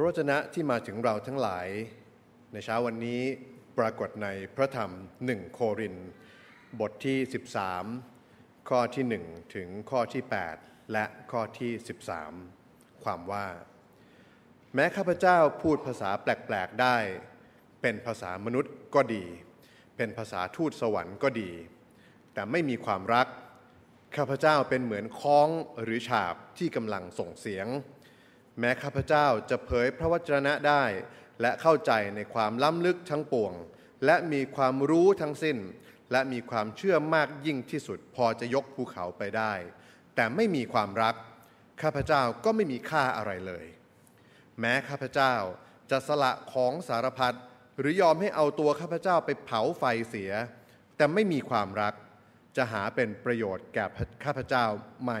ระวจนะที่มาถึงเราทั้งหลาย ในเช้าวันนี้ปรากฏในพระธรรมหนึ่งโคริน บทที่ 13 ข้อที่ 1 ถึงข้อที่ 8 และข้อที่ 13 ความว่า แม้ข้าพเจ้าพูดภาษาแปลก ๆ ได้ เป็นภาษามนุษย์ก็ดี เป็นภาษาทูตสวรรค์ก็ดี แต่ไม่มีความรัก ข้าพเจ้าเป็นเหมือนค้องหรือฉาบที่กำลังส่งเสียง แม้ข้าพเจ้าจะเผยพระวจนะได้ และเข้าใจในความล้ำลึกทั้งปวง และมีความรู้ทั้งสิ้น และมีความเชื่อมากยิ่งที่สุดพอจะยกภูเขาไปได้ แต่ไม่มีความรัก ข้าพเจ้าก็ไม่มีค่าอะไรเลย แม้ข้าพเจ้าจะสละของสารพัดหรือยอมให้เอาตัวข้าพเจ้าไปเผาไฟเสีย แต่ไม่มีความรัก จะหาเป็นประโยชน์แก่ข้าพเจ้าไม่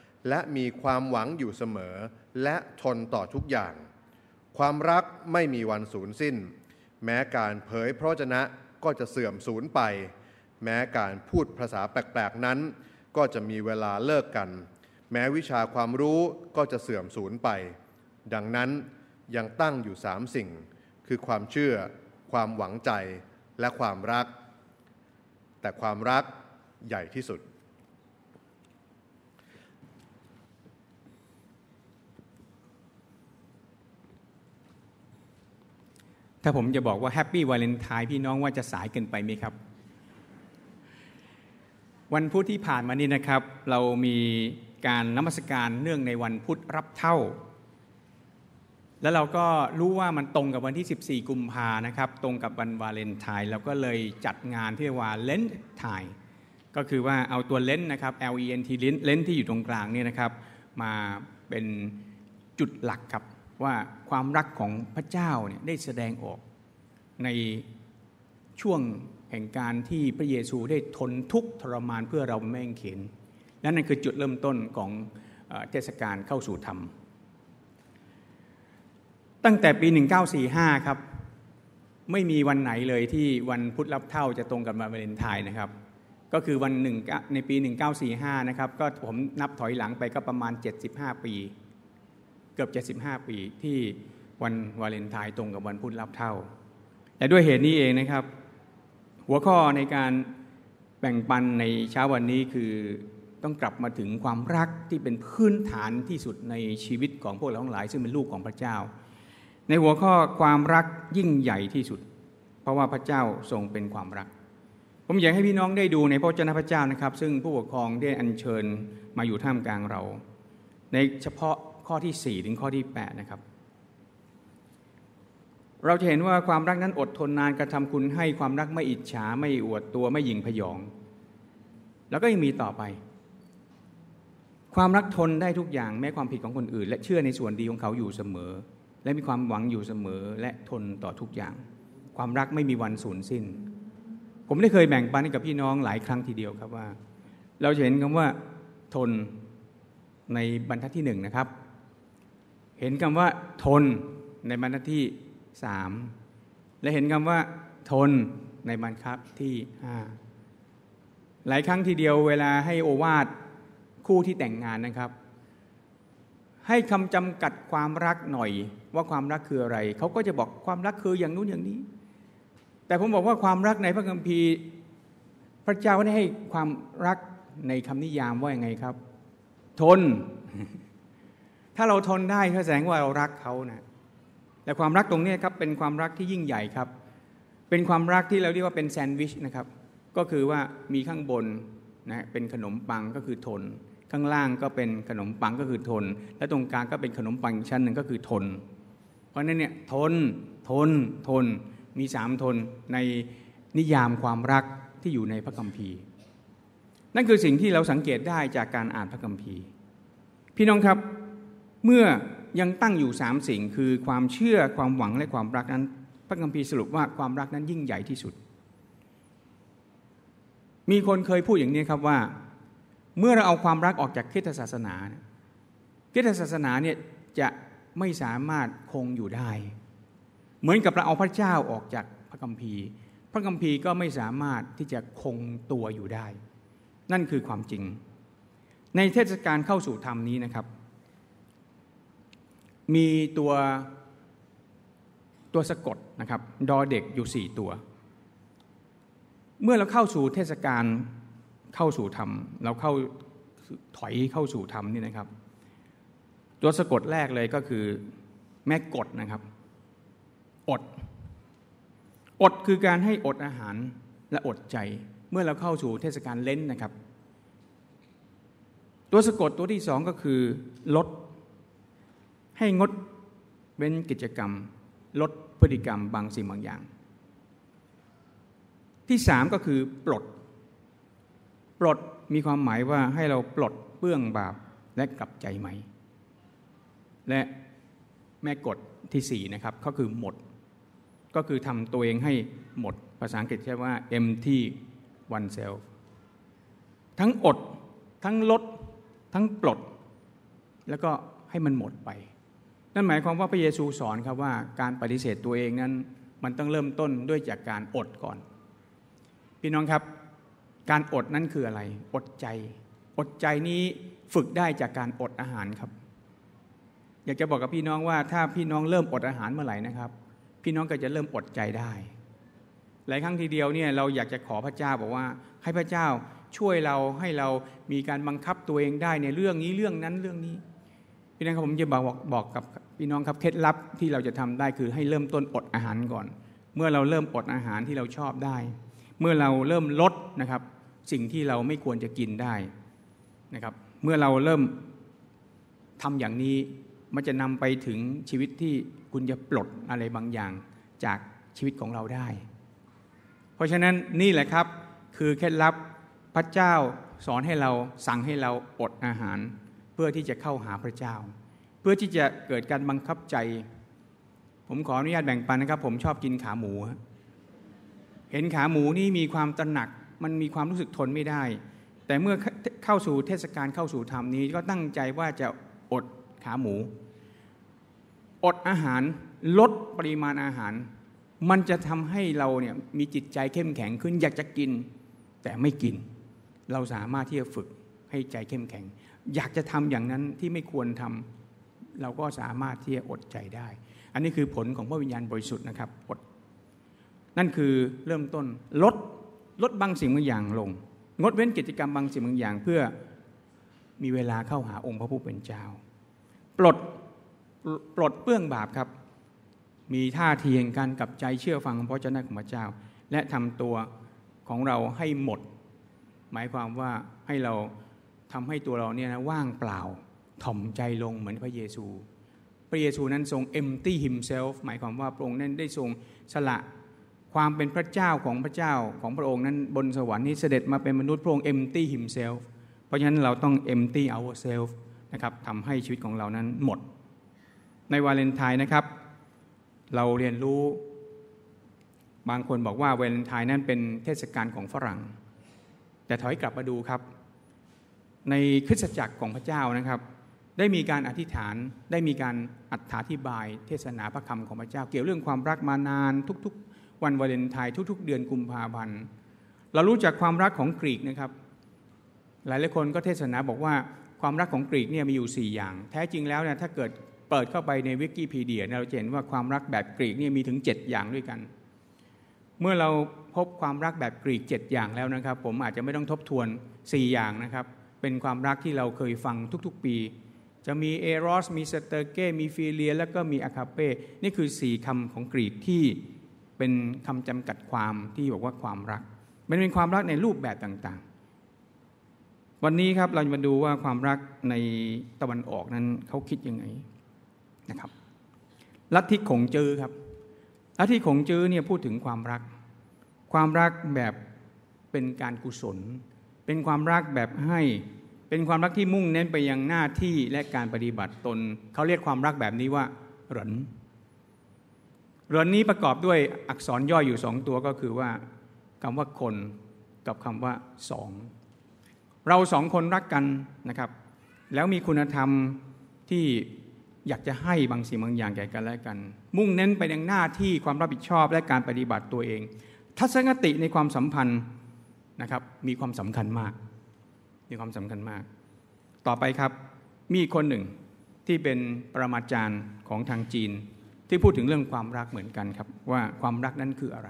และมีความหวังอยู่เสมอ และทนต่อทุกอย่าง ความรักไม่มีวันสูญสิ้น แม้การเผยพระวจนะก็จะเสื่อมสูญไป แม้การพูดภาษาแปลกๆนั้น ก็จะมีเวลาเลิกกัน แม้วิชาความรู้ก็จะเสื่อมสูญไป ดังนั้นยังตั้งอยู่สามสิ่ง คือความเชื่อ ความหวังใจและความรัก แต่ความรักใหญ่ที่สุด ถ้าผมจะบอกว่าแฮปปี้วาเลนไทน์พี่น้องว่าจะสายเกินไปไหมครับ วันพุธที่ผ่านมานี้นะครับ เรามีการนมัสการเนื่องในวันพุธรับเท่า แล้วเราก็รู้ว่ามันตรงกับวันที่ 14 กุมภานะครับ ตรงกับวันวาเลนไทน์เราก็เลยจัดงานที่เรียกว่าเลนไทน์ก็คือว่าเอาตัวเลนนะครับ L E N T เลนที่อยู่ตรงกลางเนี่ยนะครับ มาเป็นจุดหลักครับ ว่าความรักของพระเจ้าเนี่ยได้แสดงออกในช่วงแห่งการที่พระเยซูได้ทนทุกข์ทรมานเพื่อเราแม่งเข็นและนั่นคือจุดเริ่มต้นของเทศกาลเข้าสู่ธรรม ตั้งแต่ปี 1945 ครับ ไม่มีวันไหนเลยที่วันพุธรับเท่าจะตรงกับวันวาเลนไทน์นะครับ ก็คือวันหนึ่งในปี 1945 นะครับ ก็ผมนับถอยหลังไปก็ประมาณ 75 ปี เกือบ 75 ปีที่วันวาเลนไทน์ตรงกับวันพุธรับเท่าแต่ด้วยเหตุนี้เองนะครับ หัวข้อในการแบ่งปันในเช้าวันนี้คือต้องกลับมาถึงความรักที่เป็นพื้นฐานที่สุดในชีวิตของพวกเราทั้งหลาย ซึ่งเป็นลูกของพระเจ้า ในหัวข้อความรักยิ่งใหญ่ที่สุด เพราะว่าพระเจ้าทรงเป็นความรัก ผมอยากให้พี่น้องได้ดูในพระเจ้าพระเจ้านะครับ ซึ่งผู้ปกครองได้อัญเชิญมาอยู่ท่ามกลางเรา ในเฉพาะ ข้อที่ 4 ถึงข้อที่ 8 นะครับ เราจะเห็นว่าความรักนั้นอดทนนานกระทำคุณให้ความรักไม่อิจฉาไม่อวดตัวไม่หยิ่งพยอง แล้วก็ยังมีต่อไป ความรักทนได้ทุกอย่างแม้ความผิดของคนอื่น และเชื่อในส่วนดีของเขาอยู่เสมอ และมีความหวังอยู่เสมอและทนต่อทุกอย่าง ความรักไม่มีวันสูญสิ้น ผมได้เคยแบ่งปันให้กับพี่น้องหลายครั้งทีเดียวครับว่า เราจะเห็นคำว่าทนในบรรทัดที่หนึ่งนะครับ เห็นคำว่า ทนในบรรทัดที่สามและเห็นคำว่า ทนในบรรทัดที่ห้าหลายครั้งทีเดียวเวลาให้โอวาทคู่ที่แต่งงานนะครับ ให้คำจำกัดความรักหน่อยว่าความรักคืออะไร เขาก็จะบอกความรักคืออย่างนู้นอย่างนี้ แต่ผมบอกว่าความรักในพระคัมภีร์ พระเจ้าได้ให้ความรักในคำนิยามว่าอย่างไงครับ ทน ถ้าเราทนได้แสดงว่าเรารักเขานะแต่ความรักตรงนี้ครับเป็นความรักที่ยิ่งใหญ่ครับ เป็นความรักที่เราเรียกว่าเป็นแซนด์วิชนะครับ ก็คือว่ามีข้างบนนะเป็นขนมปังก็คือทน ข้างล่างก็เป็นขนมปังก็คือทน และตรงกลางก็เป็นขนมปังชั้นหนึ่งก็คือทน เพราะนั้นเนี่ยทนทนทนมีสามทนในนิยามความรักที่อยู่ในพระคัมภีร์ นั่นคือสิ่งที่เราสังเกตได้จากการอ่านพระคัมภีร์ พี่น้องครับ เมื่อยังตั้งอยู่สามสิ่งคือความเชื่อความหวังและความรักนั้น พระคัมภีร์สรุปว่าความรักนั้นยิ่งใหญ่ที่สุด มีคนเคยพูดอย่างนี้ครับว่า เมื่อเราเอาความรักออกจากคริสตศาสนาคริสตศาสนาเนี่ยจะไม่สามารถคงอยู่ได้ เหมือนกับเราเอาพระเจ้าออกจากพระคัมภีร์ พระคัมภีร์ก็ไม่สามารถที่จะคงตัวอยู่ได้ นั่นคือความจริง ในเทศกาลเข้าสู่ธรรมนี้นะครับ มีตัวตัวสะกดนะครับดอเด็กอยู่สี่ตัว เมื่อเราเข้าสู่เทศกาลเข้าสู่ธรรม เราเข้าถอยเข้าสู่ธรรมนี่นะครับ ตัวสะกดแรกเลยก็คือแม่กดนะครับอด อดคือการให้อดอาหารและอดใจ เมื่อเราเข้าสู่เทศกาลเล้นนะครับ ตัวสะกดตัวที่สองก็คือลด ให้งดเว้นกิจกรรม ลดพฤติกรรมบางสิ่งบางอย่าง ที่สามก็คือปลด ปลดมีความหมายว่าให้เราปลดเปื้องบาปและกลับใจใหม่ และแม่กฎที่สี่นะครับก็คือหมด ก็คือทำตัวเองให้หมด ภาษาอังกฤษใช้ว่า empty oneself ทั้งอด ทั้งลด ทั้งปลด แล้วก็ให้มันหมดไป นั่นหมายความว่าพระเยซูสอนครับว่าการปฏิเสธตัวเองนั้น มันต้องเริ่มต้นด้วยจากการอดก่อน พี่น้องครับการอดนั้นคืออะไร อดใจ อดใจนี้ฝึกได้จากการอดอาหารครับ อยากจะบอกกับพี่น้องว่าถ้าพี่น้องเริ่มอดอาหารเมื่อไหร่นะครับ พี่น้องก็จะเริ่มอดใจได้ หลายครั้งทีเดียวเนี่ยเราอยากจะขอพระเจ้าบอกว่า ให้พระเจ้าช่วยเราให้เรามีการบังคับตัวเองได้ในเรื่องนี้เรื่องนั้นเรื่องนี้ พี่น้องครับผมจะบอกบอกกับพี่น้องครับเคล็ดลับที่เราจะทำได้คือให้เริ่มต้นอดอาหารก่อน เมื่อเราเริ่มอดอาหารที่เราชอบได้ เมื่อเราเริ่มลดนะครับสิ่งที่เราไม่ควรจะกินได้นะครับ เมื่อเราเริ่มทำอย่างนี้มันจะนำไปถึงชีวิตที่คุณจะปลดอะไรบางอย่างจากชีวิตของเราได้ เพราะฉะนั้นนี่แหละครับคือเคล็ดลับพระเจ้าสอนให้เราสั่งให้เราอดอาหาร พื่อที่จะเข้าหาพระเจ้า เพื่อที่จะเกิดการบังคับใจ ผมขออนุญาตแบ่งปันนะครับ ผมชอบกินขาหมู เห็นขาหมูนี่มีความตระหนัก มันมีความรู้สึกทนไม่ได้ แต่เมื่อเข้าสู่เทศกาลเข้าสู่ธรรมนี้ ก็ตั้งใจว่าจะอดขาหมู อดอาหารลดปริมาณอาหาร มันจะทำให้เราเนี่ยมีจิตใจเข้มแข็งขึ้น อยากจะกิน แต่ไม่กิน เราสามารถที่จะฝึกให้ใจเข้มแข็ง อยากจะทำอย่างนั้นที่ไม่ควรทำเราก็สามารถที่จะอดใจได้ อันนี้คือผลของพระวิญญาณบริสุทธิ์นะครับอดนั่นคือเริ่มต้นลดลดบางสิ่งบางอย่างลง งดเว้นกิจกรรมบางสิ่งบางอย่าง เพื่อมีเวลาเข้าหาองค์พระผู้เป็นเจ้า ปลดปลดเปื้องบาปครับ มีท่าทีแห่งการกับใจเชื่อฟังพระเจ้าของพระเจ้า และทำตัวของเราให้หมด หมายความว่าให้เรา ทำให้ตัวเราเนี่ยนะว่างเปล่าถ่อมใจลงเหมือนพระเยซู พระเยซูนั้นทรง empty himself หมายความว่าพระองค์นั้นได้ทรงสละความเป็นพระเจ้าของพระเจ้าของพระองค์นั้นบนสวรรค์นี้เสด็จมาเป็นมนุษย์พระองค์ empty himself เพราะฉะนั้นเราต้อง empty ourselves นะครับทำให้ชีวิตของเรานั้นหมด ในวาเลนไทน์นะครับ เราเรียนรู้บางคนบอกว่าวาเลนไทน์นั้นเป็นเทศกาลของฝรั่ง แต่ถอยกลับมาดูครับ ในคริสตจักรของพระเจ้านะครับ ได้มีการอธิษฐานได้มีการอธิบาย เทศนาพระคำของพระเจ้า เกี่ยวเรื่องความรักมานานทุกๆ วันวาเลนไทน์ทุก ๆ เดือนกุมภาพันธ์เรารู้จักความรักของกรีกนะครับ หลายหลายคนก็เทศนาบอกว่าความรักของกรีกเนี่ยมีอยู่ 4 อย่าง แท้จริงแล้วเนี่ยถ้าเกิดเปิดเข้าไปในวิกิพีเดียเราจะเห็นว่าความรักแบบกรีกเนี่ยมีถึง 7 อย่างด้วยกัน เมื่อเราพบความรักแบบกรีก 7 อย่างแล้วนะครับ ผมอาจจะไม่ต้องทบทวน 4 อย่างนะครับ เป็นความรักที่เราเคยฟังทุกๆปี จะมี eros มี storge มี philia แล้วก็มี agape นี่คือ4คำของกรีกที่เป็นคำจำกัดความที่บอกว่าความรัก มันเป็นความรักในรูปแบบต่างๆ วันนี้ครับเราจะมาดูว่าความรักในตะวันออกนั้นเขาคิดยังไงนะครับลัทธิขงจื้อครับลัทธิขงจื้อเนี่ยพูดถึงความรัก ความรักแบบเป็นการกุศล เป็นความรักแบบให้ เป็นความรักที่มุ่งเน้นไปยังหน้าที่และการปฏิบัติตน เขาเรียกความรักแบบนี้ว่าเหรินเหรินนี้ประกอบด้วยอักษรย่อยอยู่สองตัวก็คือว่าคำว่าคนกับคำว่าสอง เราสองคนรักกันนะครับ แล้วมีคุณธรรมที่อยากจะให้บางสิ่งบางอย่างแก่กันและกัน มุ่งเน้นไปยังหน้าที่ความรับผิดชอบและการปฏิบัติตัวเอง ทัศนคติในความสัมพันธ์ นะครับมีความสำคัญมาก มีความสำคัญมาก ต่อไปครับมีคนหนึ่งที่เป็นปรมาจารย์ของทางจีน ที่พูดถึงเรื่องความรักเหมือนกันครับ ว่าความรักนั้นคืออะไร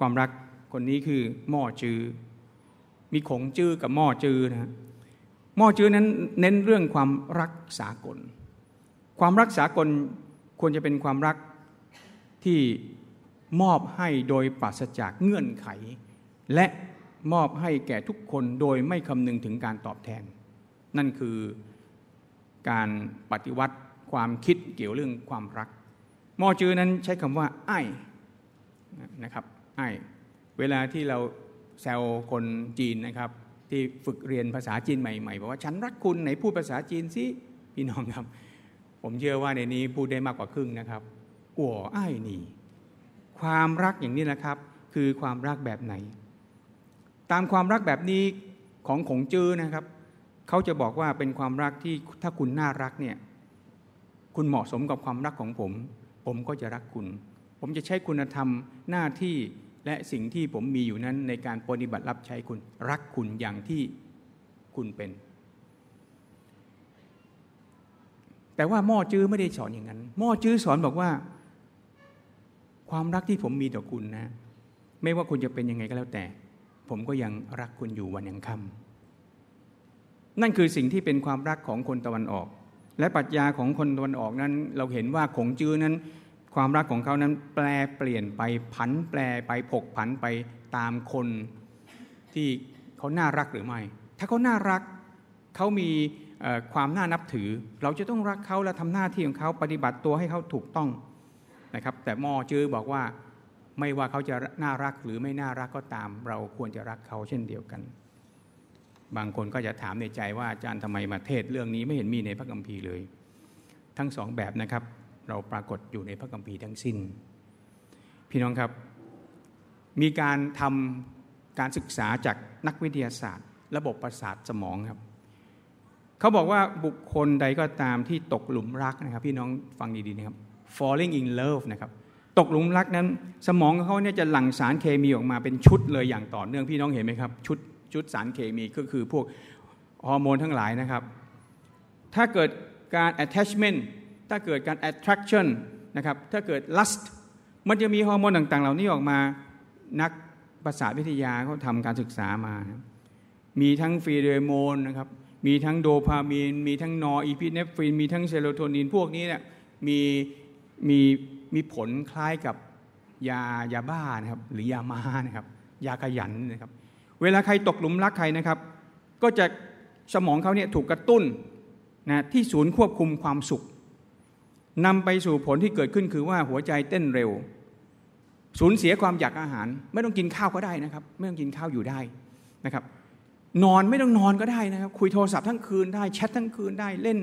ความรักคนนี้คือหม้อจือ มีขงจื้อกับหม้อจื้อนะหม้อจื้อนั้นเน้นเรื่องความรักสากล ความรักสากลควรจะเป็นความรักที่มอบให้โดยปราศจากเงื่อนไข และ มอบให้แก่ทุกคนโดยไม่คำนึงถึงการตอบแทน นั่นคือการปฏิวัติความคิดเกี่ยวเรื่องความรัก มอจื้อนั้นใช้คำว่าไอ้นะครับไอ้เวลาที่เราแซวคนจีนนะครับ ที่ฝึกเรียนภาษาจีนใหม่ๆบอกว่าฉันรักคุณไหนพูดภาษาจีนสิพี่น้องครับ ผมเชื่อว่าในนี้พูดได้มากกว่าครึ่งนะครับอัวไอ้นี่ ความรักอย่างนี้นะครับ คือความรักแบบไหน ตามความรักแบบนี้ของขงจื้อนะครับเขาจะบอกว่าเป็นความรักที่ถ้าคุณน่ารักเนี่ยคุณเหมาะสมกับความรักของผม ผมก็จะรักคุณ ผมจะใช้คุณธรรมหน้าที่และสิ่งที่ผมมีอยู่นั้นในการปฏิบัติรับใช้คุณรักคุณอย่างที่คุณเป็น แต่ว่าหม้อจื้อไม่ได้สอนอย่างนั้นหม้อจื้อสอนบอกว่า ความรักที่ผมมีต่อคุณนะ ไม่ว่าคุณจะเป็นยังไงก็แล้วแต่ ผมก็ยังรักคุณอยู่วันยังค่ำนั่นคือสิ่งที่เป็นความรักของคนตะวันออก และปรัชญาของคนตะวันออกนั้น เราเห็นว่าขงจื้อนั้น ความรักของเขานั้นแปลเปลี่ยนไปผันแปลไปผกผันไปตามคนที่เขาน่ารักหรือไม่ ถ้าเขาน่ารักเขามีความน่านับถือ เราจะต้องรักเขาและทำหน้าที่ของเขาปฏิบัติตัวให้เขาถูกต้องนะครับ แต่มอจื้อบอกว่า ไม่ว่าเขาจะน่ารักหรือไม่น่ารักก็ตาม เราควรจะรักเขาเช่นเดียวกัน บางคนก็จะถามในใจว่าอาจารย์ทำไมมาเทศเรื่องนี้ไม่เห็นมีในพระคัมภีร์เลย ทั้งสองแบบนะครับ เราปรากฏอยู่ในพระคัมภีร์ทั้งสิ้น พี่น้องครับ มีการทำการศึกษาจากนักวิทยาศาสตร์ ระบบประสาทสมองครับเขาบอกว่าบุคคลใดก็ตามที่ตกหลุมรักนะครับ พี่น้องฟังดีๆนะครับ falling in love นะครับ ตกหลุมรักนั้น สมองของเขาเนี่ยจะหลั่งสารเคมีออกมาเป็นชุดเลยอย่างต่อเนื่องพี่น้องเห็นไหมครับ ชุดชุดสารเคมีก็คือพวกฮอร์โมนทั้งหลายนะครับ ถ้าเกิดการ attachment ถ้าเกิดการ attraction นะครับถ้าเกิด lust มันจะมีฮอร์โมนต่างๆ เหล่านี้ออกมานักประสาทวิทยาเขาทำการศึกษามามีทั้งฟีเรโมนนะครับมีทั้งโดพามีน มีทั้งนออีพิเนฟริน มีทั้งเซโรโทนินพวกนี้เนี่ยมีมี มีผลคล้ายกับยายาบ้านะครับหรือยามานะครับยาขยันนะครับ เวลาใครตกหลุมรักใครนะครับ ก็จะสมองเขาเนี่ยถูกกระตุ้นนะที่ศูนย์ควบคุมความสุขนำไปสู่ผลที่เกิดขึ้นคือว่าหัวใจเต้นเร็ว สูญเสียความอยากอาหาร ไม่ต้องกินข้าวก็ได้นะครับ ไม่ต้องกินข้าวอยู่ได้นะครับ นอนไม่ต้องนอนก็ได้นะครับ คุยโทรศัพท์ทั้งคืนได้แชททั้งคืนได้เล่น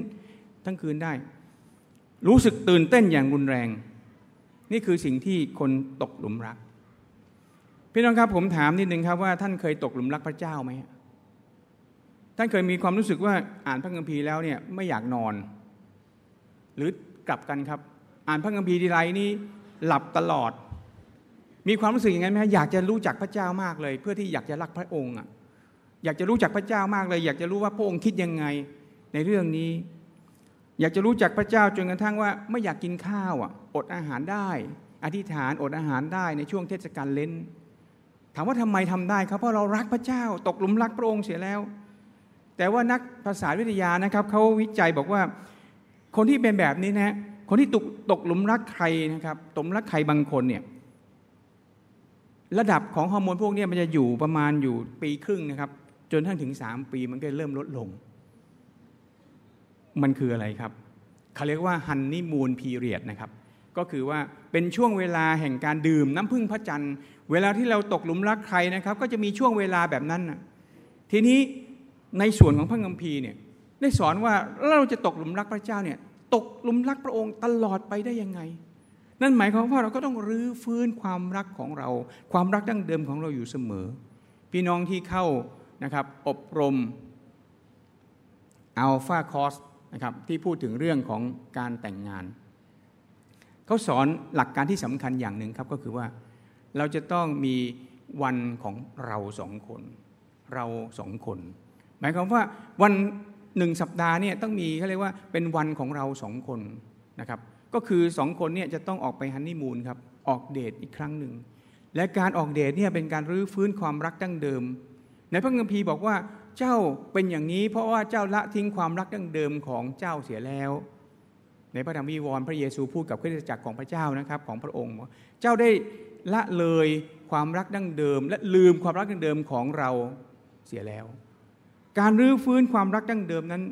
ทั้งคืนได้ รู้สึกตื่นเต้นอย่างรุนแรง นี่คือสิ่งที่คนตกหลุมรัก พี่น้องครับผมถามนิดนึงครับว่าท่านเคยตกหลุมรักพระเจ้าไหมท่านเคยมีความรู้สึกว่าอ่านพระคัมภีร์แล้วเนี่ยไม่อยากนอน หรือกลับกันครับ อ่านพระคัมภีร์ทีไรนี่หลับตลอด มีความรู้สึกอย่างนั้นไหมอยากจะรู้จักพระเจ้ามากเลย เพื่อที่อยากจะรักพระองค์อะอยากจะรู้จักพระเจ้ามากเลย อยากจะรู้ว่าพระองค์คิดยังไงในเรื่องนี้ อยากจะรู้จักพระเจ้าจนกระทั่งว่าไม่อยากกินข้าวอะอดอาหารได้ อธิษฐานอดอาหารได้ในช่วงเทศกาลเลนถามว่าทำไมทำได้ครับเพราะเรารักพระเจ้า ตกหลุมรักพระองค์เสียแล้ว แต่ว่านักภาษาวิทยานะครับเขาวิจัยบอกว่า คนที่เป็นแบบนี้นะคนที่ตกตกหลุมรักใครนะครับตกรักใครบางคนเนี่ยระดับของฮอร์โมนพวกนี้มันจะอยู่ประมาณอยู่ปีครึ่งนะครับ จนทั้งถึงสามปีมันก็เริ่มลดลง มันคืออะไรครับเขาเรียกว่าฮันนี่มูนพีเรียดนะครับ ก็คือว่าเป็นช่วงเวลาแห่งการดื่มน้ำพึ่งพระจันทร์ เวลาที่เราตกหลุมรักใครนะครับ ก็จะมีช่วงเวลาแบบนั้นนะทีนี้ในส่วนของพระคัมภีร์เนี่ยได้สอนว่าเราจะตกหลุมรักพระเจ้าเนี่ยตกหลุมรักพระองค์ตลอดไปได้ยังไง นั่นหมายความว่าเราก็ต้องรื้อฟื้นความรักของเรา ความรักดั้งเดิมของเราอยู่เสมอ พี่น้องที่เข้านะครับอบรมอัลฟาคอส นะครับที่พูดถึงเรื่องของการแต่งงาน เขาสอนหลักการที่สำคัญอย่างหนึ่งครับก็คือว่าเราจะต้องมีวันของเราสองคน เราสองคน หมายความว่าวันหนึ่งสัปดาห์เนี่ยต้องมีเขาเรียกว่าเป็นวันของเราสองคนนะครับก็คือสองคนเนี่ยจะต้องออกไปฮันนีมูนครับออกเดทอีกครั้งหนึ่งและการออกเดทเนี่ยเป็นการรื้อฟื้นความรักดั้งเดิม ในพระคัมภีร์บอกว่า เจ้าเป็นอย่างนี้ เพราะว่าเจ้าละทิ้งความรักดั้งเดิมของเจ้าเสียแล้ว ในพระธรรมวิวรณ์พระเยซูพูดกับคริสตจักรของพระเจ้านะครับของพระองค์ เจ้าได้ละเลยความรักดั้งเดิม และลืมความรักดั้งเดิมของเราเสียแล้ว การรื้อฟื้นความรักดั้งเดิมนั้น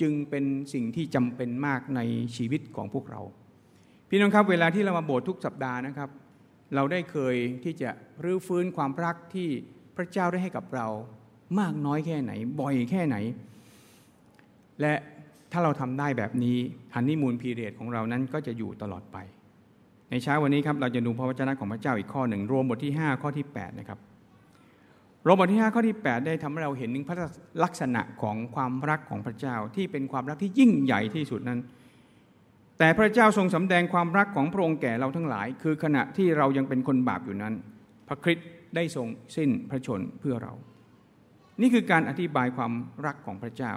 จึงเป็นสิ่งที่จำเป็นมากในชีวิตของพวกเรา พี่น้องครับเวลาที่เรามาโบสถ์ทุกสัปดาห์นะครับ เราได้เคยที่จะรื้อฟื้นความรักที่พระเจ้าได้ให้กับเรา มากน้อยแค่ไหน บ่อยแค่ไหน และถ้าเราทำได้แบบนี้ฮันนี่มูลพีเรียดของเรานั้นก็จะอยู่ตลอดไป ในเช้าวันนี้ครับเราจะดูพระวจนะของพระเจ้าอีกข้อหนึ่งรวมบทที่ 5 ข้อที่ 8 นะครับรวมบทที่ 5 ข้อที่ 8 ได้ทำให้เราเห็นถึงพระลักษณะของความรักของพระเจ้าที่เป็นความรักที่ยิ่งใหญ่ที่สุดนั้น แต่พระเจ้าทรงสำแดงความรักของพระองค์แก่เราทั้งหลาย คือขณะที่เรายังเป็นคนบาปอยู่นั้น พระคริสต์ได้ทรงสิ้นพระชนเพื่อเรา นี่คือการอธิบายความรักของพระเจ้า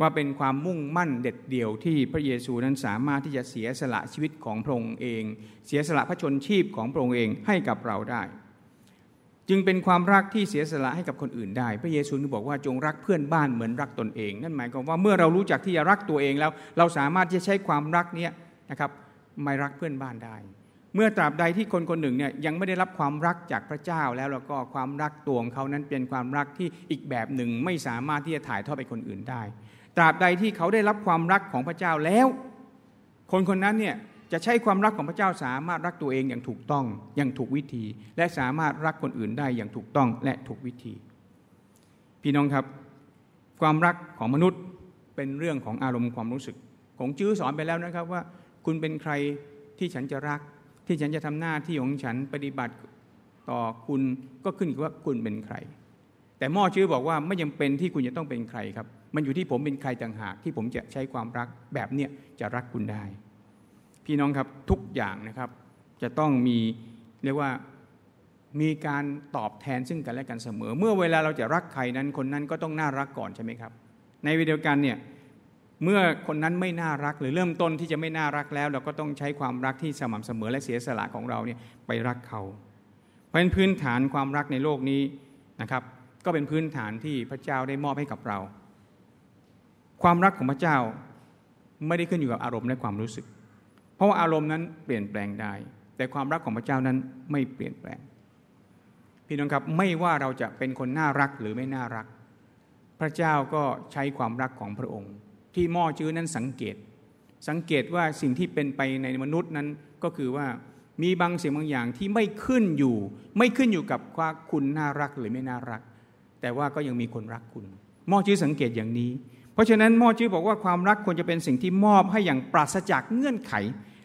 ว่าเป็นความมุ่งมั่นเด็ดเดี่ยวที่พระเยซูนั้นสามารถที่จะเสียสละชีวิตของพระองค์เอง เสียสละพระชนชีพของพระองค์เองให้กับเราได้ จึงเป็นความรักที่เสียสละให้กับคนอื่นได้ พระเยซูบอกว่าจงรักเพื่อนบ้านเหมือนรักตนเอง นั่นหมายความว่าเมื่อเรารู้จักที่จะรักตัวเองแล้ว เราสามารถที่จะใช้ความรักนี้นะครับไม่รักเพื่อนบ้านได้ เมื่อตราบใดที่คนคนหนึ่งเนี่ยยังไม่ได้รับความรักจากพระเจ้าแล้วแล้วก็ความรักตวงเขานั้นเป็นความรักที่อีกแบบหนึ่งไม่สามารถที่จะถ่ายทอดไปคนอื่นได้ ตราบใดที่เขาได้รับความรักของพระเจ้าแล้ว คนคนนั้นเนี่ยจะใช้ความรักของพระเจ้าสามารถรักตัวเองอย่างถูกต้องอย่างถูกวิธี และสามารถรักคนอื่นได้อย่างถูกต้องและถูกวิธี พี่น้องครับ ความรักของมนุษย์เป็นเรื่องของอารมณ์ความรู้สึก ของจื้อสอนไปแล้วนะครับว่า คุณเป็นใครที่ฉันจะรัก ที่ฉันจะทำหน้าที่ของฉันปฏิบัติต่อคุณก็ขึ้นอยู่ว่าคุณเป็นใคร แต่หม้อชื่อบอกว่าไม่ยังเป็นที่คุณจะต้องเป็นใครครับ มันอยู่ที่ผมเป็นใครต่างหาก ที่ผมจะใช้ความรักแบบเนี้ยจะรักคุณได้ พี่น้องครับทุกอย่างนะครับ จะต้องมีเรียกว่ามีการตอบแทนซึ่งกันและกันเสมอ เมื่อเวลาเราจะรักใครนั้นคนนั้นก็ต้องน่ารักก่อนใช่ไหมครับ ในวิดีโอการเนี่ย เมื่อคนนั้นไม่น่ารักหรือเริ่มต้นที่จะไม่น่ารักแล้ว เราก็ต้องใช้ความรักที่สม่ำเสมอและเสียสละของเราเนี่ยไปรักเขา เพราะฉะนั้นพื้นฐานความรักในโลกนี้นะครับ ก็เป็นพื้นฐานที่พระเจ้าได้มอบให้กับเรา ความรักของพระเจ้าไม่ได้ขึ้นอยู่กับอารมณ์และความรู้สึก เพราะว่าอารมณ์นั้นเปลี่ยนแปลงได้ แต่ความรักของพระเจ้านั้นไม่เปลี่ยนแปลง พี่น้องครับไม่ว่าเราจะเป็นคนน่ารักหรือไม่น่ารัก พระเจ้าก็ใช้ความรักของพระองค์ ที่หม้อจื้อนั้นสังเกต สังเกตว่าสิ่งที่เป็นไปในมนุษย์นั้นก็คือว่ามีบางสิ่งบางอย่างที่ไม่ขึ้นอยู่ ไม่ขึ้นอยู่กับว่าคุณน่ารักหรือไม่น่ารัก แต่ว่าก็ยังมีคนรักคุณหม้อจื้อสังเกตอย่างนี้ เพราะฉะนั้นหม้อจื้อบอกว่าความรักควรจะเป็นสิ่งที่มอบให้อย่างปราศจากเงื่อนไข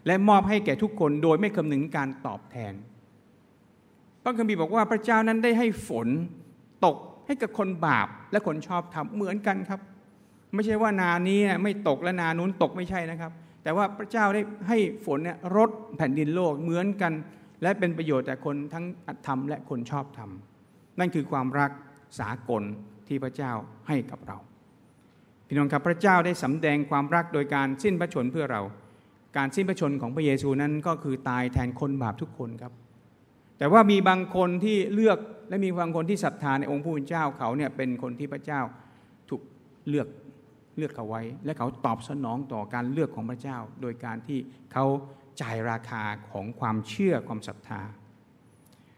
และมอบให้แก่ทุกคนโดยไม่คำนึงการตอบแทนพระคัมภีร์บอกว่าพระเจ้านั้นได้ให้ฝนตกให้กับคนบาปและคนชอบทำเหมือนกันครับ ไม่ใช่ว่านานี้ไม่ตกและนานู้นตกไม่ใช่นะครับ แต่ว่าพระเจ้าได้ให้ฝนเนี่ยรดแผ่นดินโลกเหมือนกัน และเป็นประโยชน์แต่คนทั้งธรรมและคนชอบธรรม นั่นคือความรักสากลที่พระเจ้าให้กับเราพี่น้องครับพระเจ้าได้สำแดงความรักโดยการสิ้นพระชนเพื่อเรา การสิ้นพระชนของพระเยซูนั้นก็คือตายแทนคนบาปทุกคนครับ แต่ว่ามีบางคนที่เลือกและมีบางคนที่ศรัทธาในองค์ผู้เป็นเจ้าเขาเนี่ยเป็นคนที่พระเจ้าถูกเลือก เลือกเขาไว้ และเขาตอบสนองต่อการเลือกของพระเจ้า โดยการที่เขาจ่ายราคาของความเชื่อความศรัทธา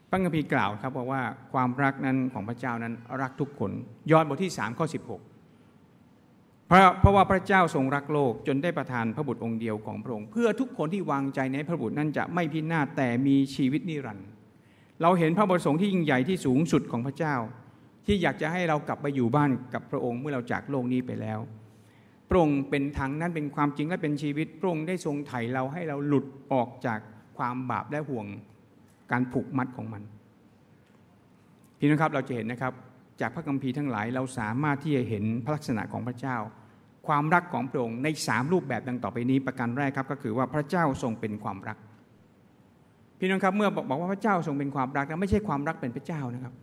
พระคัมภีร์กล่าวครับบอกว่าความรักนั้นของพระเจ้านั้นรักทุกคนยอห์นบทที่3ข้อ16เพราะเพราะว่าพระเจ้าทรงรักโลกจนได้ประทานพระบุตรองค์เดียวของพระองค์เพื่อทุกคนที่วางใจในพระบุตรนั้นจะไม่พินาศแต่มีชีวิตนิรันดร์เราเห็นพระประสงค์ที่ยิ่งใหญ่ที่สูงสุดของพระเจ้า ที่อยากจะให้เรากลับไปอยู่บ้านกับพระองค์เมื่อเราจากโลกนี้ไปแล้ว พระองค์เป็นทางนั้นเป็นความจริงและเป็นชีวิตพระองค์ได้ทรงไถ่เราให้เราหลุดออกจากความบาปและห่วงการผูกมัดของมันพี่น้องครับเราจะเห็นนะครับจากพระคัมภีร์ทั้งหลายเราสามารถที่จะเห็นพระลักษณะของพระเจ้า ความรักของพระองค์ในสามรูปแบบดังต่อไปนี้ประการแรกครับก็คือว่าพระเจ้าทรงเป็นความรัก พี่น้องครับเมื่อบอกว่าพระเจ้าทรงเป็นความรักนะไม่ใช่ความรักเป็นพระเจ้านะครับ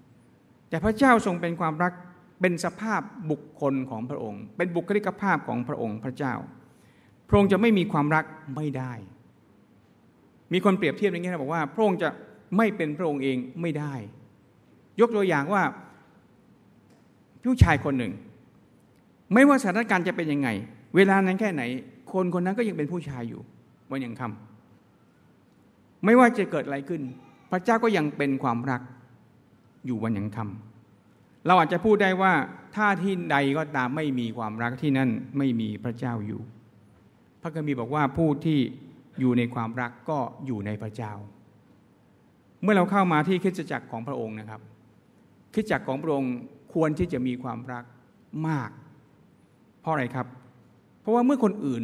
แต่พระเจ้าทรงเป็นความรัก เป็นสภาพบุคคลของพระองค์ เป็นบุคลิกภาพของพระองค์พระเจ้า พระองค์จะไม่มีความรักไม่ได้ มีคนเปรียบเทียบอย่างนี้นะบอกว่า พระองค์จะไม่เป็นพระองค์เองไม่ได้ ยกตัวอย่างว่าผู้ชายคนหนึ่ง ไม่ว่าสถานการณ์จะเป็นยังไง เวลานั้นแค่ไหน คนคนนั้นก็ยังเป็นผู้ชายอยู่วันยังคำไม่ว่าจะเกิดอะไรขึ้น พระเจ้าก็ยังเป็นความรักอยู่วันยังคำ เราอาจจะพูดได้ว่าถ้าที่ใดก็ตามไม่มีความรักที่นั่นไม่มีพระเจ้าอยู่ พระคัมภีร์บอกว่าผู้ที่อยู่ในความรักก็อยู่ในพระเจ้า เมื่อเราเข้ามาที่คริสตจักรของพระองค์นะครับคริสตจักรของพระองค์ควรที่จะมีความรักมาก เพราะอะไรครับ เพราะว่าเมื่อคนอื่น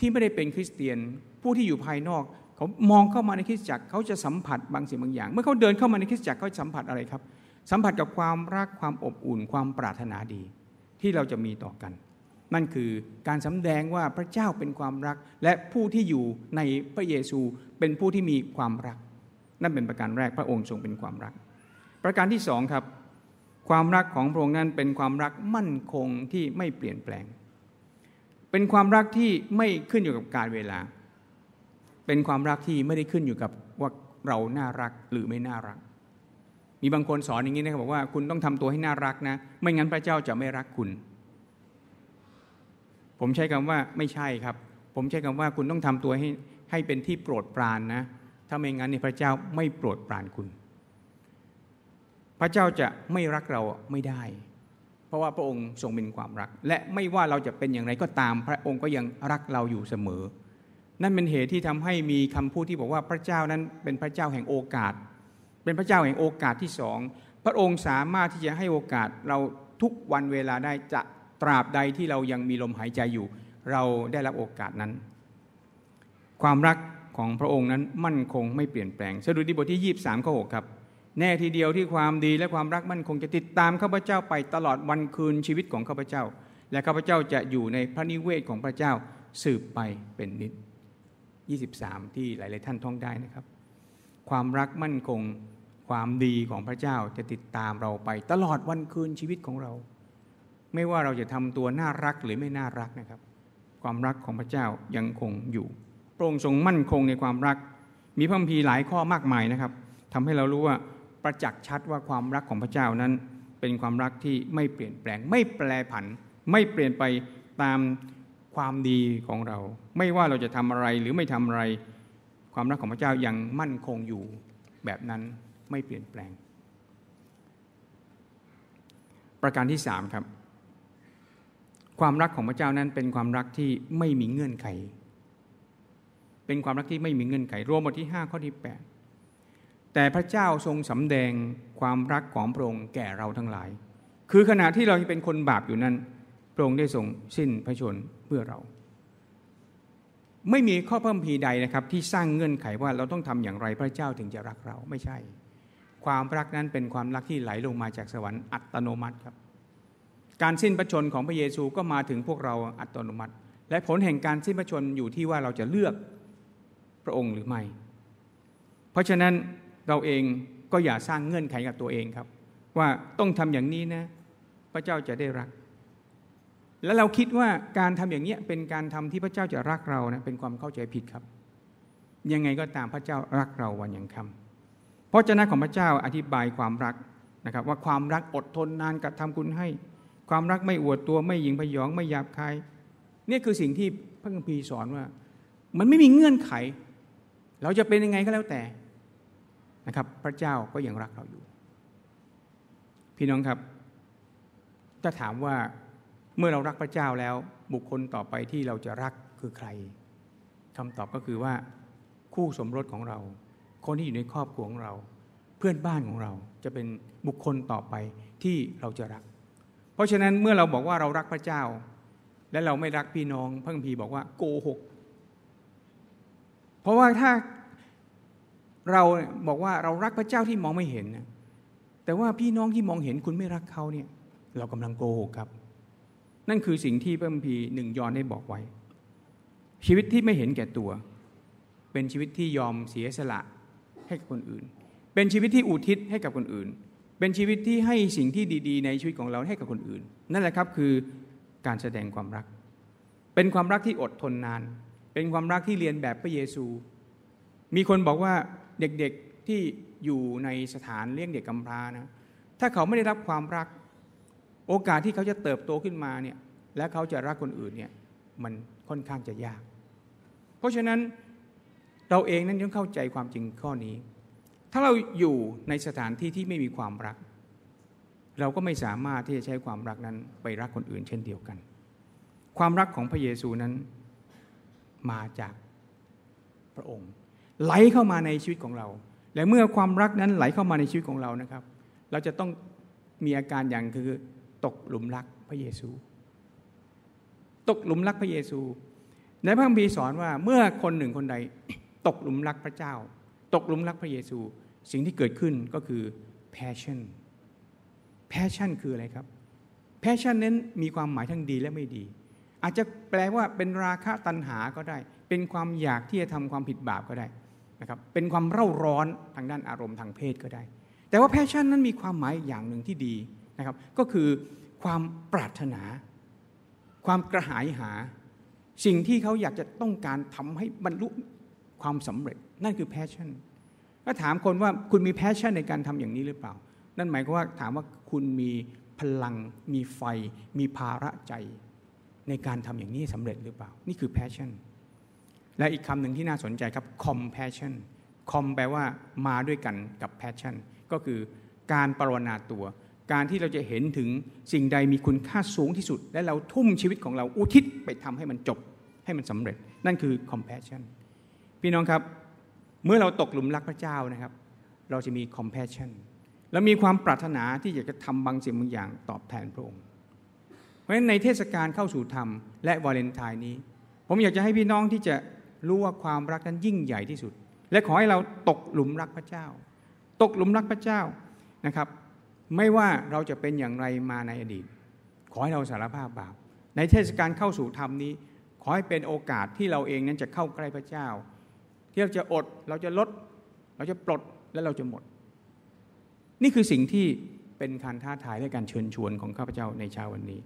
ที่ไม่ได้เป็นคริสเตียนผู้ที่อยู่ภายนอกเขามองเข้ามาในคริสตจักรเขาจะสัมผัสบางสิ่งบางอย่าง เมื่อเขาเดินเข้ามาในคริสตจักรเขาสัมผัสอะไรครับ สัมผัสกับความรักความอบอุ่นความปรารถนาดีที่เราจะมีต่อกัน นั่นคือการสำแดงว่าพระเจ้าเป็นความรัก และผู้ที่อยู่ในพระเยซูเป็นผู้ที่มีความรัก นั่นเป็นประการแรกพระองค์ทรงเป็นความรัก ประการที่สองครับ ความรักของพระองค์นั้นเป็นความรักมั่นคงที่ไม่เปลี่ยนแปลง เป็นความรักที่ไม่ขึ้นอยู่กับการเวลา เป็นความรักที่ไม่ได้ขึ้นอยู่กับว่าเราน่ารักหรือไม่น่ารัก มีบางคนสอนอย่างนี้นะครับบอกว่าคุณต้องทำตัวให้น่ารักนะ ไม่งั้นพระเจ้าจะไม่รักคุณ ผมใช้คำว่าไม่ใช่ครับ ผมใช้คำว่าคุณต้องทำตัวให้ให้เป็นที่โปรดปรานนะ ถ้าไม่งั้นเนี่ยพระเจ้าไม่โปรดปรานคุณ พระเจ้าจะไม่รักเราไม่ได้ เพราะว่าพระองค์ทรงเป็นความรัก และไม่ว่าเราจะเป็นอย่างไรก็ตาม พระองค์ก็ยังรักเราอยู่เสมอ นั่นเป็นเหตุที่ทำให้มีคำพูดที่บอกว่าพระเจ้านั้นเป็นพระเจ้าแห่งโอกาส เป็นพระเจ้าแห่งโอกาสที่สองพระองค์สามารถที่จะให้โอกาสเราทุกวันเวลาได้จะตราบใดที่เรายังมีลมหายใจอยู่ เราได้รับโอกาสนั้น ความรักของพระองค์นั้นมั่นคงไม่เปลี่ยนแปลงสดุดีบทที่ 23ข้อ6ครับ แน่ทีเดียวที่ความดีและความรักมั่นคงจะติดตามข้าพเจ้าไปตลอดวันคืนชีวิตของข้าพเจ้า และข้าพเจ้าจะอยู่ในพระนิเวศของพระเจ้าสืบไปเป็นนิด 23 ที่หลาย ๆ ท่านท่องได้นะครับ ความรักมั่นคง ความดีของพระเจ้าจะติดตามเราไป ตลอดวันคืนชีวิตของเรา ไม่ว่าเราจะทำตัวน่ารักหรือไม่น่ารักนะครับ ความรักของพระเจ้ายังคงอยู่พระองค์ทรงมั่นคงในความรัก มีพระคัมภีร์หลายข้อมากมายนะครับทำให้เรารู้ว่าประจักษ์ชัดว่าความรักของพระเจ้านั้น เป็นความรักที่ไม่เปลี่ยนแปลง ไม่แปรผัน ไม่เปลี่ยนไปตามความดีของเรา ไม่ว่าเราจะทำอะไรหรือไม่ทำอะไร ความรักของพระเจ้ายังมั่นคงอยู่แบบนั้นไม่เปลี่ยนแปลง ประการที่สามครับ ความรักของพระเจ้านั้นเป็นความรักที่ไม่มีเงื่อนไข เป็นความรักที่ไม่มีเงื่อนไขรวมบทที่5ข้อที่ 8 แต่พระเจ้าทรงสำแดงความรักของพระองค์แก่เราทั้งหลาย คือขณะที่เรายังเป็นคนบาปอยู่นั้นพระองค์ได้ทรงสิ้นพระชนเพื่อเรา ไม่มีข้อเพิ่มพีใดนะครับ ที่สร้างเงื่อนไขว่าเราต้องทำอย่างไรพระเจ้าถึงจะรักเราไม่ใช่ ความรักนั้นเป็นความรักที่ไหลลงมาจากสวรรค์อัตโนมัติครับ การสิ้นพระชนของพระเยซูก็มาถึงพวกเราอัตโนมัติ และผลแห่งการสิ้นพระชนอยู่ที่ว่าเราจะเลือกพระองค์หรือไม่ เพราะฉะนั้นเราเองก็อย่าสร้างเงื่อนไขกับตัวเองครับ ว่าต้องทำอย่างนี้นะ พระเจ้าจะได้รัก แล้วเราคิดว่าการทำอย่างนี้เป็นการทำที่พระเจ้าจะรักเรานะเป็นความเข้าใจผิดครับ ยังไงก็ตามพระเจ้ารักเราวันยังคำเพราะเจ้าของพระเจ้าอธิบายความรักนะครับ ว่าความรักอดทนนานกระทำคุณให้ ความรักไม่อวดตัวไม่หยิงพยองไม่หยาบคายนี่คือสิ่งที่พระคัมภีร์สอนว่า มันไม่มีเงื่อนไข เราจะเป็นยังไงก็แล้วแต่นะครับ พระเจ้าก็ยังรักเราอยู่ พี่น้องครับ ถ้าถามว่า เมื่อเรารักพระเจ้าแล้วบุคคลต่อไปที่เราจะรักคือใครคำตอบก็คือว่า คู่สมรสของเรา คนที่อยู่ในครอบครัวของเรา เพื่อนบ้านของเราจะเป็นบุคคลต่อไปที่เราจะรัก เพราะฉะนั้นเมื่อเราบอกว่าเรารักพระเจ้า และเราไม่รักพี่น้องพระคัมภีร์บอกว่าโกหกเพราะว่าถ้าเราบอกว่าเรารักพระเจ้าที่มองไม่เห็น แต่ว่าพี่น้องที่มองเห็นคุณไม่รักเขาเนี่ย เรากำลังโกหกครับ นั่นคือสิ่งที่พระคัมภีร์หนึ่งยอนได้บอกไว้ ชีวิตที่ไม่เห็นแก่ตัว เป็นชีวิตที่ยอมเสียสละให้กับคนอื่น เป็นชีวิตที่อุทิศให้กับคนอื่น เป็นชีวิตที่ให้สิ่งที่ดี ๆ ในชีวิตของเราให้กับคนอื่น นั่นแหละครับคือการแสดงความรัก เป็นความรักที่อดทนนาน เป็นความรักที่เรียนแบบพระเยซู มีคนบอกว่าเด็กๆที่อยู่ในสถานเลี้ยงเด็กกำพร้านะถ้าเขาไม่ได้รับความรัก โอกาสที่เขาจะเติบโตขึ้นมาเนี่ยและเขาจะรักคนอื่นเนี่ยมันค่อนข้างจะยาก เพราะฉะนั้นเราเองนั้นต้องเข้าใจความจริงข้อนี้ ถ้าเราอยู่ในสถานที่ที่ไม่มีความรัก เราก็ไม่สามารถที่จะใช้ความรักนั้นไปรักคนอื่นเช่นเดียวกัน ความรักของพระเยซูนั้นมาจากพระองค์ ไหลเข้ามาในชีวิตของเรา และเมื่อความรักนั้นไหลเข้ามาในชีวิตของเรานะครับ เราจะต้องมีอาการอย่างคือ ตกหลุมรักพระเยซู ตกหลุมรักพระเยซู ในพระคัมภีร์สอนว่าเมื่อคนหนึ่งคนใด ตกหลุมรักพระเจ้า ตกหลุมรักพระเยซู สิ่งที่เกิดขึ้นก็คือ passion passion คืออะไรครับ passion นั้นมีความหมายทั้งดีและไม่ดี อาจจะแปลว่าเป็นราคะตัณหาก็ได้ เป็นความอยากที่จะทำความผิดบาปก็ได้นะครับเป็นความเร่าร้อนทางด้านอารมณ์ทางเพศก็ได้ แต่ว่า passion นั้นมีความหมายอย่างหนึ่งที่ดี นะครับก็คือความปรารถนา ความกระหายหา สิ่งที่เขาอยากจะต้องการทำให้บรรลุความสำเร็จ นั่นคือ passion ถ้าถามคนว่าคุณมี passion ในการทำอย่างนี้หรือเปล่า นั่นหมายความว่าถามว่าคุณมีพลัง มีไฟ มีภาระใจ ในการทำอย่างนี้สำเร็จหรือเปล่า นี่คือ passion และอีกคำหนึ่งที่น่าสนใจครับ compassion com แปลว่ามาด้วยกันกับ passion ก็คือการปรนนาตัว การที่เราจะเห็นถึงสิ่งใดมีคุณค่าสูงที่สุด และเราทุ่มชีวิตของเราอุทิศไปทำให้มันจบให้มันสำเร็จ นั่นคือ compassion พี่น้องครับเมื่อเราตกหลุมรักพระเจ้านะครับ เราจะมี compassion และมีความปรารถนาที่อยากจะทำบางสิ่งบางอย่างตอบแทนพระองค์เพราะฉะนั้นในเทศกาลเข้าสู่ธรรมและวาเลนไทน์นี้ ผมอยากจะให้พี่น้องที่จะรู้ว่าความรักนั้นยิ่งใหญ่ที่สุด และขอให้เราตกหลุมรักพระเจ้า ตกหลุมรักพระเจ้านะครับ ไม่ว่าเราจะเป็นอย่างไรมาในอดีต ขอให้เราสารภาพบาป ในเทศกาลเข้าสู่ธรรมนี้ ขอให้เป็นโอกาสที่เราเองนั้นจะเข้าใกล้พระเจ้า ที่เราจะอดเราจะลด เราจะปลดและเราจะหมด นี่คือสิ่งที่เป็นการท้าทายและการเชิญชวนของข้าพเจ้าในเช้าวันนี้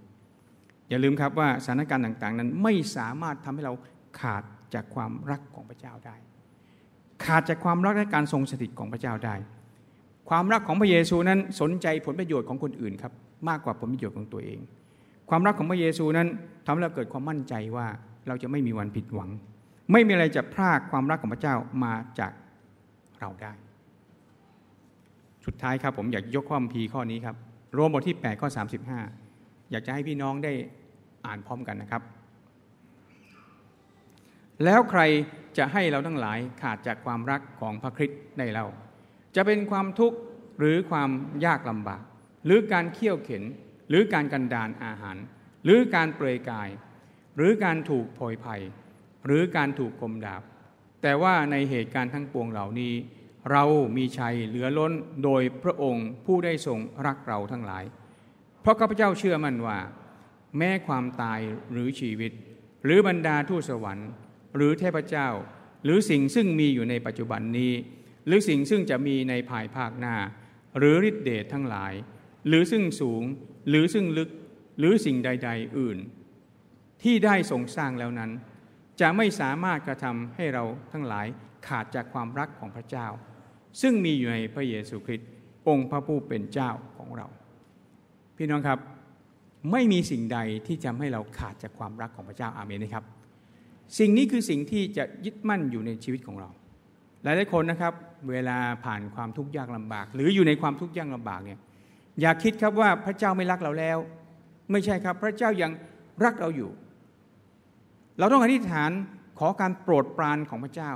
อย่าลืมครับว่าสถานการณ์ต่างๆ นั้นไม่สามารถทำให้เราขาดจากความรักของพระเจ้าได้ ขาดจากความรักและการทรงสถิตของพระเจ้าได้ ความรักของพระเยซูนั้นสนใจผลประโยชน์ของคนอื่นครับมากกว่าผลประโยชน์ของตัวเอง ความรักของพระเยซูนั้นทำให้เราเกิดความมั่นใจว่าเราจะไม่มีวันผิดหวัง ไม่มีอะไรจะพรากความรักของพระเจ้ามาจากเราได้ สุดท้ายครับผมอยากยกข้อมพีข้อนี้ครับโรมบทที่8ข้อ35 อยากจะให้พี่น้องได้อ่านพร้อมกันนะครับ แล้วใครจะให้เราทั้งหลายขาดจากความรักของพระคริสต์ได้เล่า จะเป็นความทุกข์หรือความยากลำบาก หรือการเคี่ยวเข็น หรือการกันดานอาหาร หรือการเปลือยกาย หรือการถูกโผยภัย หรือการถูกคมดาบ แต่ว่าในเหตุการณ์ทั้งปวงเหล่านี้ เรามีชัยเหลือล้นโดยพระองค์ผู้ได้ทรงรักเราทั้งหลาย เพราะข้าพเจ้าเชื่อมั่นว่า แม้ความตายหรือชีวิต หรือบรรดาทูตสวรรค์ หรือเทพเจ้า หรือสิ่งซึ่งมีอยู่ในปัจจุบันนี้ หรือสิ่งซึ่งจะมีในภายภาคหน้า หรือฤทธิเดชทั้งหลาย หรือซึ่งสูงหรือซึ่งลึกหรือสิ่งใด ๆ อื่น ที่ได้ทรงสร้างแล้วนั้น จะไม่สามารถกระทำให้เราทั้งหลายขาดจากความรักของพระเจ้า ซึ่งมีอยู่ในพระเยซูคริสต์องค์พระผู้เป็นเจ้าของเรา พี่น้องครับไม่มีสิ่งใดที่จะให้เราขาดจากความรักของพระเจ้าอาเมนนะครับ สิ่งนี้คือสิ่งที่จะยึดมั่นอยู่ในชีวิตของเรา หลายหลายคนนะครับเวลาผ่านความทุกข์ยากลำบาก หรืออยู่ในความทุกข์ยากลำบากเนี่ยอย่าคิดครับว่าพระเจ้าไม่รักเราแล้ว ไม่ใช่ครับ พระเจ้ายังรักเราอยู่ เราต้องอธิษฐานขอการโปรดปรานของพระเจ้า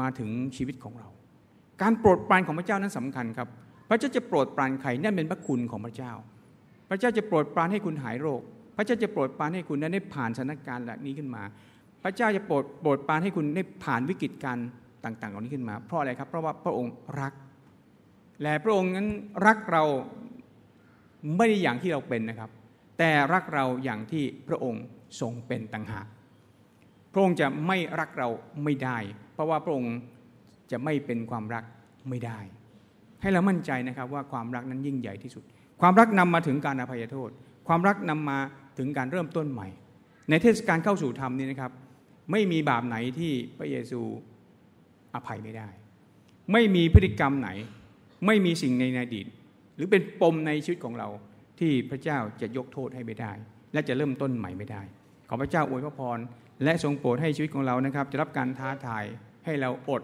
มาถึงชีวิตของเรา การโปรดปรานของพระเจ้านั้นสำคัญครับ พระเจ้าจะโปรดปรานใครนั่นเป็นพระคุณของพระเจ้า พระเจ้าจะโปรดปรานให้คุณหายโรค พระเจ้าจะโปรดปรานให้คุณนั้นได้ผ่านสถานการณ์แบบนี้ขึ้นมา พระเจ้าจะโปรดโปรดปรานให้คุณได้ผ่านวิกฤตการ ต่างๆ เหล่านี้ขึ้นมา เพราะอะไรครับเพราะว่าพระองค์รัก และพระองค์นั้นรักเราไม่ได้อย่างที่เราเป็นนะครับ แต่รักเราอย่างที่พระองค์ทรงเป็นต่างหากพระองค์จะไม่รักเราไม่ได้ เพราะว่าพระองค์จะไม่เป็นความรักไม่ได้ ให้เรามั่นใจนะครับว่าความรักนั้นยิ่งใหญ่ที่สุด ความรักนำมาถึงการอภัยโทษ ความรักนำมาถึงการเริ่มต้นใหม่ ในเทศกาลเข้าสู่ธรรมนี้นะครับ ไม่มีบาปไหนที่พระเยซู อภัยไม่ได้ ไม่มีพฤติกรรมไหน ไม่มีสิ่งในอดีต หรือเป็นปมในชีวิตของเราที่พระเจ้าจะยกโทษให้ไม่ได้ และจะเริ่มต้นใหม่ไม่ได้ ขอพระเจ้าอวยพระพรและทรงโปรดให้ชีวิตของเรานะครับ จะรับการท้าทายให้เราอด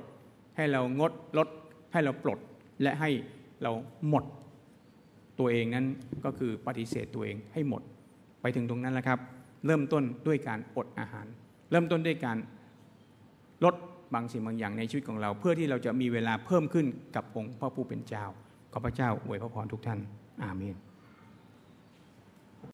ให้เรางดลด ให้เราปลด และให้เราหมด ตัวเองนั้นก็คือปฏิเสธตัวเองให้หมด ไปถึงตรงนั้นแล้วครับ เริ่มต้นด้วยการอดอาหาร เริ่มต้นด้วยการลด บางสิ่งบางอย่างในชีวิตของเรา เพื่อที่เราจะมีเวลาเพิ่มขึ้นกับองค์พระผู้เป็นเจ้า ขอพระเจ้าอวยพระพรทุกท่าน อาเมน